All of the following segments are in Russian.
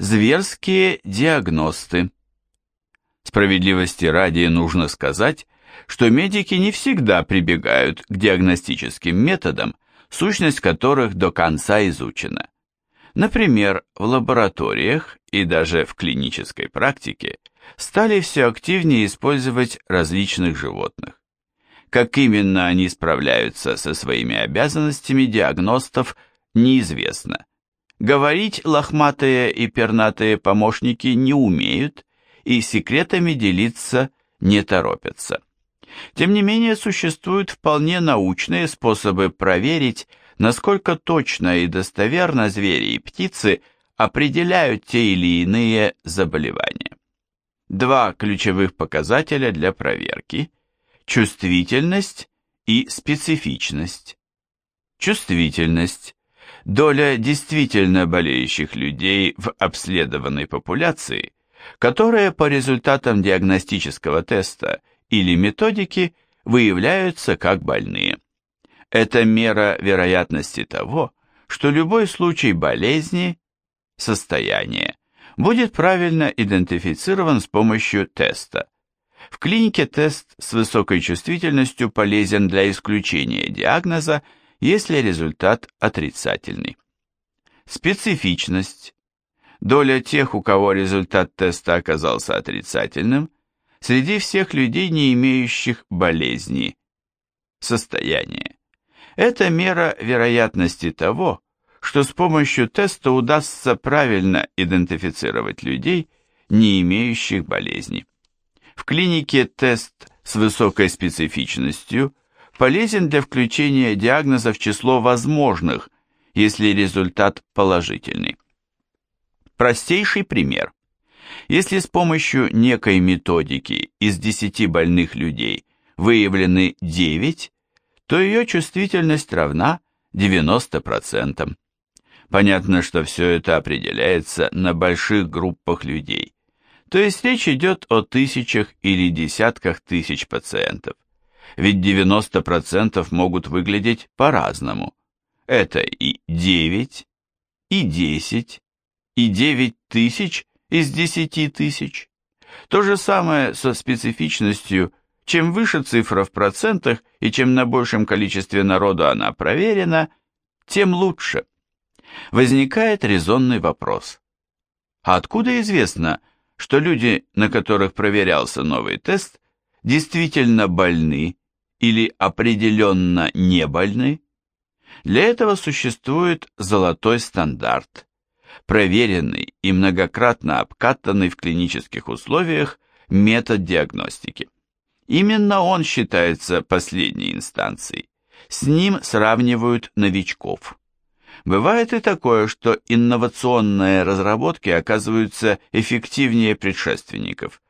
Зверские диагносты. Справедливости ради нужно сказать, что медики не всегда прибегают к диагностическим методам, сущность которых до конца изучена. Например, в лабораториях и даже в клинической практике стали все активнее использовать различных животных. Как именно они справляются со своими обязанностями диагностов, неизвестно. Говорить лохматые и пернатые помощники не умеют и секретами делиться не торопятся. Тем не менее, существуют вполне научные способы проверить, насколько точно и достоверно звери и птицы определяют те или иные заболевания. Два ключевых показателя для проверки – чувствительность и специфичность. Чувствительность – доля действительно болеющих людей в обследованной популяции, которая по результатам диагностического теста или методики выявляются как больные. Это мера вероятности того, что любой случай болезни, состояния, будет правильно идентифицирован с помощью теста. В клинике тест с высокой чувствительностью полезен для исключения диагноза, если результат отрицательный. Специфичность. Доля тех, у кого результат теста оказался отрицательным, среди всех людей, не имеющих болезни, состояния. Это мера вероятности того, что с помощью теста удастся правильно идентифицировать людей, не имеющих болезни. В клинике тест с высокой специфичностью полезен для включения диагноза в число возможных, если результат положительный. Простейший пример. Если с помощью некой методики из 10 больных людей выявлены 9, то ее чувствительность равна 90%. Понятно, что все это определяется на больших группах людей. То есть речь идет о тысячах или десятках тысяч пациентов. Ведь 90% могут выглядеть по-разному. Это и 9, и 10, и 9 тысяч из 10 тысяч. То же самое со специфичностью, чем выше цифра в процентах и чем на большем количестве народу она проверена, тем лучше. Возникает резонный вопрос. А откуда известно, что люди, на которых проверялся новый тест, действительно больны или определенно не больны? Для этого существует золотой стандарт, проверенный и многократно обкатанный в клинических условиях метод диагностики. Именно он считается последней инстанцией. С ним сравнивают новичков. Бывает и такое, что инновационные разработки оказываются эффективнее предшественников.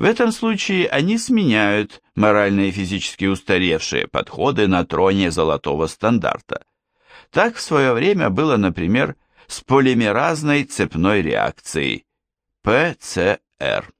В этом случае они сменяют морально и физически устаревшие подходы на троне золотого стандарта. Так в свое время было, например, с полимеразной цепной реакцией, ПЦР.